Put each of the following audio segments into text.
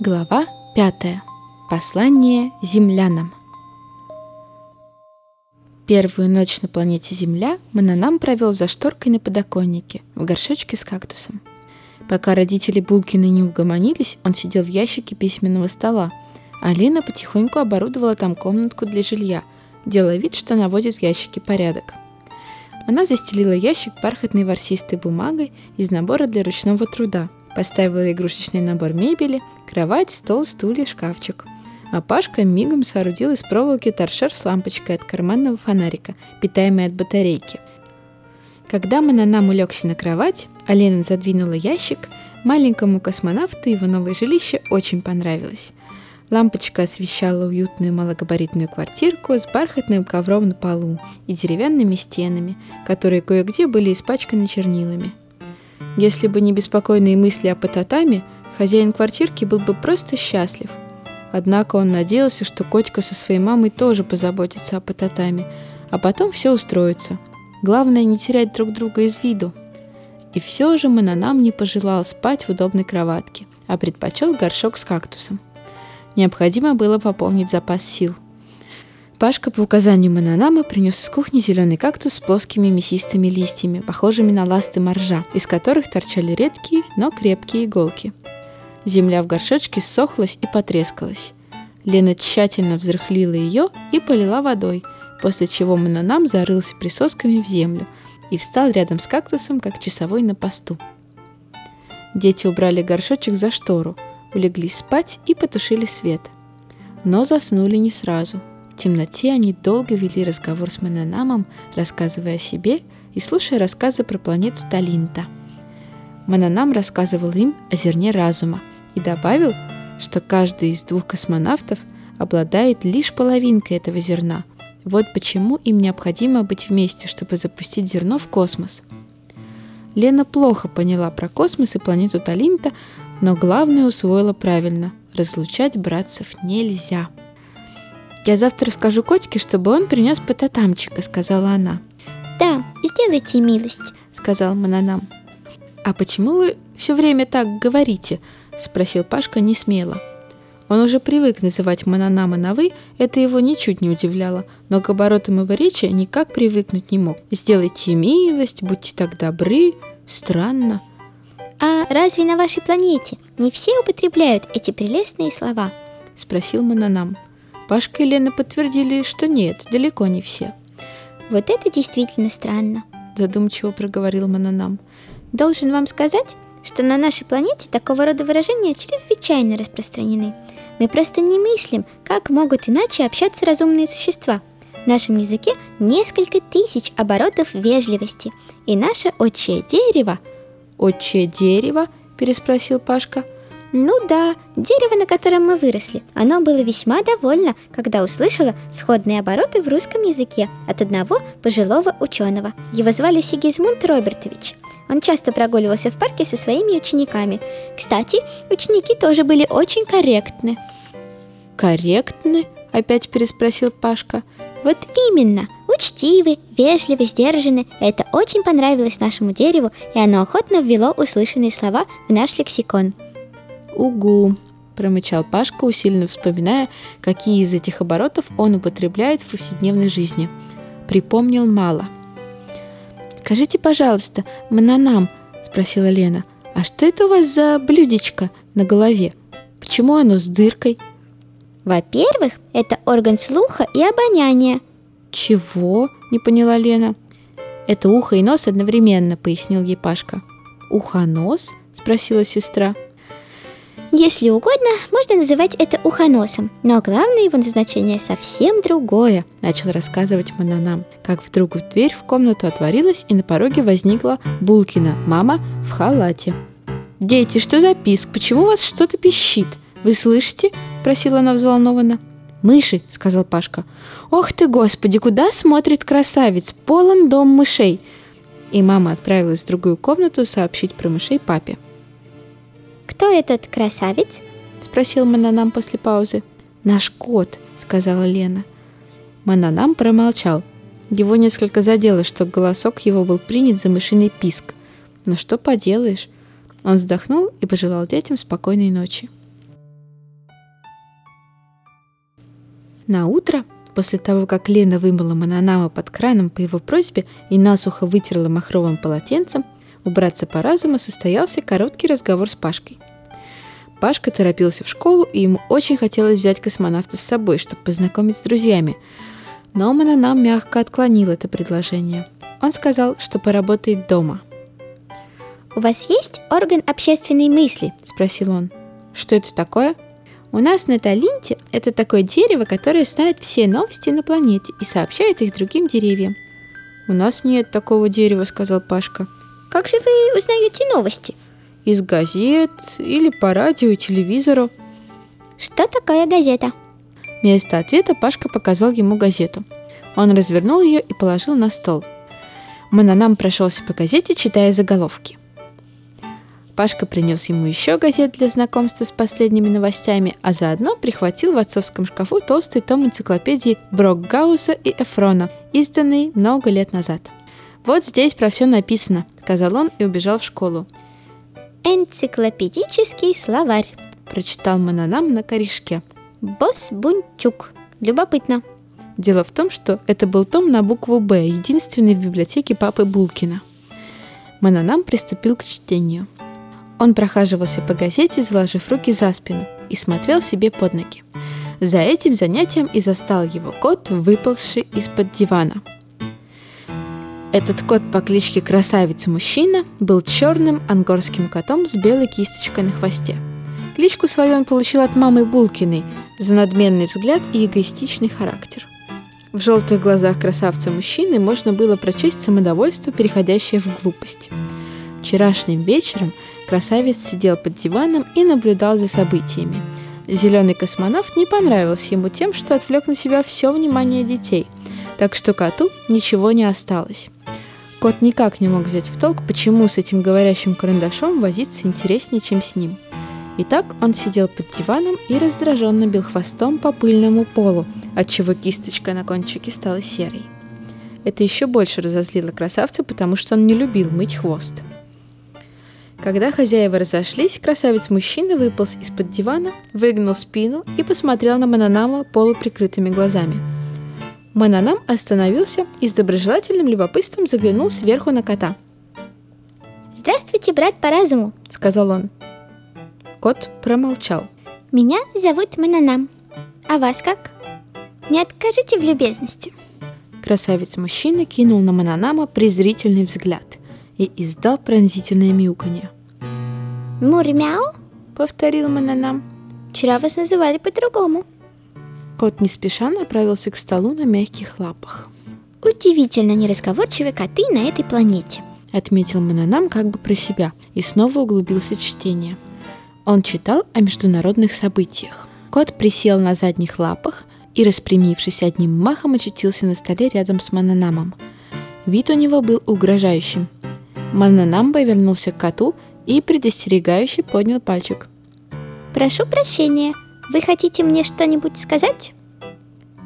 Глава 5. Послание землянам. Первую ночь на планете Земля Мананам провел за шторкой на подоконнике, в горшочке с кактусом. Пока родители Булкины не угомонились, он сидел в ящике письменного стола, а Лена потихоньку оборудовала там комнатку для жилья, делая вид, что наводит в ящике порядок. Она застелила ящик бархатной ворсистой бумагой из набора для ручного труда – Поставила игрушечный набор мебели, кровать, стол, стулья, шкафчик. А Пашка мигом соорудил из проволоки торшер с лампочкой от карманного фонарика, питаемой от батарейки. Когда Мананам улегся на кровать, а Лена задвинула ящик, маленькому космонавту его новое жилище очень понравилось. Лампочка освещала уютную малогабаритную квартирку с бархатным ковром на полу и деревянными стенами, которые кое-где были испачканы чернилами – если бы не беспокойные мысли о Пататаме, хозяин квартирки был бы просто счастлив. Однако он надеялся, что котика со своей мамой тоже позаботится о Пататаме, а потом все устроится. Главное не терять друг друга из виду. И все же Мананам не пожелал спать в удобной кроватке, а предпочел горшок с кактусом. Необходимо было пополнить запас сил. Пашка по указанию Мананама принес из кухни зеленый кактус с плоскими мясистыми листьями, похожими на ласты моржа, из которых торчали редкие, но крепкие иголки. Земля в горшочке ссохлась и потрескалась. Лена тщательно взрыхлила ее и полила водой, после чего Мананам зарылся присосками в землю и встал рядом с кактусом, как часовой на посту. Дети убрали горшочек за штору, улеглись спать и потушили свет. Но заснули не сразу – в темноте они долго вели разговор с Мананамом, рассказывая о себе и слушая рассказы про планету Талинта. Мананам рассказывал им о зерне разума и добавил, что каждый из двух космонавтов обладает лишь половинкой этого зерна. Вот почему им необходимо быть вместе, чтобы запустить зерно в космос. Лена плохо поняла про космос и планету Талинта, но главное усвоила правильно – разлучать братцев нельзя – «Я завтра скажу котике, чтобы он принес пататамчика», — сказала она. «Да, сделайте милость», — сказал Мананам. «А почему вы все время так говорите?» — спросил Пашка не смело. Он уже привык называть Мананама на «вы», это его ничуть не удивляло, но к оборотам его речи никак привыкнуть не мог. «Сделайте милость, будьте так добры», странно. «А разве на вашей планете не все употребляют эти прелестные слова?» — спросил Мананам. Пашка и Лена подтвердили, что нет, далеко не все. «Вот это действительно странно», – задумчиво проговорил Мананам. «Должен вам сказать, что на нашей планете такого рода выражения чрезвычайно распространены. Мы просто не мыслим, как могут иначе общаться разумные существа. В нашем языке несколько тысяч оборотов вежливости, и наше отчее дерево... «Отчее дерево?» – переспросил Пашка – ну да, дерево, на котором мы выросли. Оно было весьма довольно, когда услышало сходные обороты в русском языке от одного пожилого ученого. Его звали Сигизмунд Робертович. Он часто прогуливался в парке со своими учениками. Кстати, ученики тоже были очень корректны. «Корректны?» – опять переспросил Пашка. «Вот именно. Учтивы, вежливы, сдержаны. Это очень понравилось нашему дереву, и оно охотно ввело услышанные слова в наш лексикон». «Угу», – промычал Пашка, усиленно вспоминая, какие из этих оборотов он употребляет в повседневной жизни. Припомнил мало. «Скажите, пожалуйста, Мананам», – спросила Лена, – «а что это у вас за блюдечко на голове? Почему оно с дыркой?» «Во-первых, это орган слуха и обоняния». «Чего?» – не поняла Лена. «Это ухо и нос одновременно», – пояснил ей Пашка. «Ухонос?» – спросила сестра. Если угодно, можно называть это ухоносом, но главное его назначение совсем другое, начал рассказывать Мананам, как вдруг в дверь в комнату отворилась и на пороге возникла Булкина, мама в халате. «Дети, что за писк? Почему у вас что-то пищит? Вы слышите?» – просила она взволнованно. «Мыши», — сказал Пашка. «Ох ты, господи, куда смотрит красавец? Полон дом мышей!» И мама отправилась в другую комнату сообщить про мышей папе. «Кто этот красавец?» — спросил Мананам после паузы. «Наш кот», — сказала Лена. Мананам промолчал. Его несколько задело, что голосок его был принят за мышиный писк. Но что поделаешь? Он вздохнул и пожелал детям спокойной ночи. На утро, после того, как Лена вымыла Мананама под краном по его просьбе и насухо вытерла махровым полотенцем, у братца по разуму состоялся короткий разговор с Пашкой. Пашка торопился в школу, и ему очень хотелось взять космонавта с собой, чтобы познакомить с друзьями. Но Мананам мягко отклонил это предложение. Он сказал, что поработает дома. «У вас есть орган общественной мысли?» – спросил он. «Что это такое?» У нас на Талинте это такое дерево, которое знает все новости на планете и сообщает их другим деревьям. У нас нет такого дерева, сказал Пашка. Как же вы узнаете новости? Из газет или по радио и телевизору. Что такое газета? Вместо ответа Пашка показал ему газету. Он развернул ее и положил на стол. Мананам прошелся по газете, читая заголовки. Пашка принес ему еще газет для знакомства с последними новостями, а заодно прихватил в отцовском шкафу толстый том энциклопедии Брокгауса и Эфрона, изданный много лет назад. «Вот здесь про все написано», — сказал он и убежал в школу. «Энциклопедический словарь», — прочитал Мананам на корешке. «Босс Бунчук. Любопытно». Дело в том, что это был том на букву «Б», единственный в библиотеке папы Булкина. Мананам приступил к чтению. Он прохаживался по газете, заложив руки за спину, и смотрел себе под ноги. За этим занятием и застал его кот, выползший из-под дивана. Этот кот по кличке Красавец-мужчина был черным ангорским котом с белой кисточкой на хвосте. Кличку свою он получил от мамы Булкиной за надменный взгляд и эгоистичный характер. В желтых глазах красавца-мужчины можно было прочесть самодовольство, переходящее в глупость. Вчерашним вечером красавец сидел под диваном и наблюдал за событиями. Зеленый космонавт не понравился ему тем, что отвлек на себя все внимание детей, так что коту ничего не осталось. Кот никак не мог взять в толк, почему с этим говорящим карандашом возиться интереснее, чем с ним. Итак, он сидел под диваном и раздраженно бил хвостом по пыльному полу, отчего кисточка на кончике стала серой. Это еще больше разозлило красавца, потому что он не любил мыть хвост – когда хозяева разошлись, красавец-мужчина выполз из-под дивана, выгнул спину и посмотрел на Мананама полуприкрытыми глазами. Мананам остановился и с доброжелательным любопытством заглянул сверху на кота. «Здравствуйте, брат по разуму», — сказал он. Кот промолчал. «Меня зовут Мананам. А вас как? Не откажите в любезности». Красавец-мужчина кинул на Мананама презрительный взгляд и издал пронзительное мяуканье. «Мурмяу?» — повторил Мананам. «Вчера вас называли по-другому». Кот не спеша направился к столу на мягких лапах. «Удивительно неразговорчивые коты на этой планете», — отметил Мананам как бы про себя и снова углубился в чтение. Он читал о международных событиях. Кот присел на задних лапах и, распрямившись одним махом, очутился на столе рядом с Мананамом. Вид у него был угрожающим. Мананам повернулся к коту и предостерегающе поднял пальчик. «Прошу прощения, вы хотите мне что-нибудь сказать?»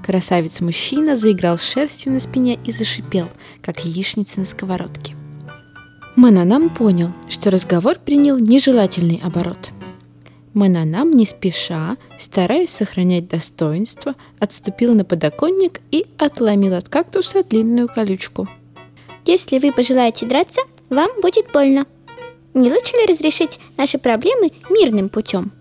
Красавец-мужчина заиграл шерстью на спине и зашипел, как яичница на сковородке. Мананам понял, что разговор принял нежелательный оборот. Мананам не спеша, стараясь сохранять достоинство, отступил на подоконник и отломил от кактуса длинную колючку. «Если вы пожелаете драться, вам будет больно», не лучше ли разрешить наши проблемы мирным путем?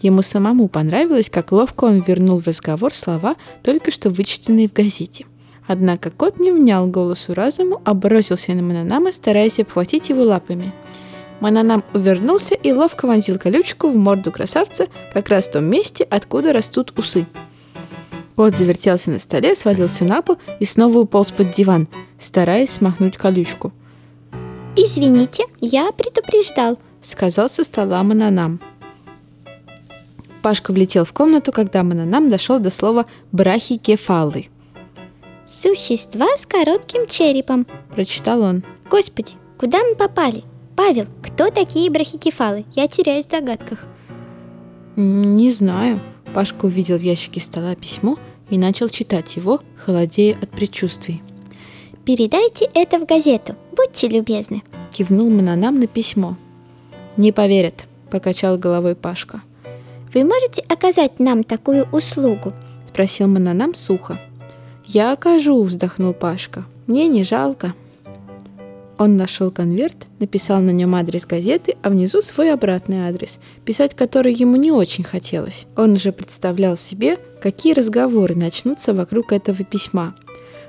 Ему самому понравилось, как ловко он вернул в разговор слова, только что вычитанные в газете. Однако кот не внял голосу разуму, а бросился на Мананама, стараясь обхватить его лапами. Мананам увернулся и ловко вонзил колючку в морду красавца как раз в том месте, откуда растут усы. Кот завертелся на столе, свалился на пол и снова уполз под диван, стараясь смахнуть колючку – «Извините, я предупреждал», — сказал со стола Мананам. Пашка влетел в комнату, когда Мананам дошел до слова «брахикефалы». «Существа с коротким черепом», — прочитал он. «Господи, куда мы попали? Павел, кто такие брахикефалы? Я теряюсь в догадках». «Не знаю». Пашка увидел в ящике стола письмо и начал читать его, холодея от предчувствий. «Передайте это в газету, будьте любезны», — кивнул Мананам на письмо. «Не поверят», — покачал головой Пашка. «Вы можете оказать нам такую услугу?» —– спросил Мананам сухо. «Я окажу», – вздохнул Пашка. «Мне не жалко». Он нашел конверт, написал на нем адрес газеты, а внизу свой обратный адрес, писать который ему не очень хотелось. Он уже представлял себе, какие разговоры начнутся вокруг этого письма.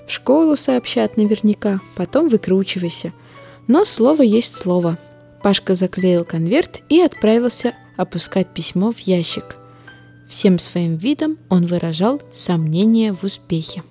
В школу сообщат наверняка, потом выкручивайся. Но слово есть слово. Пашка заклеил конверт и отправился опускать письмо в ящик. Всем своим видом он выражал сомнение в успехе.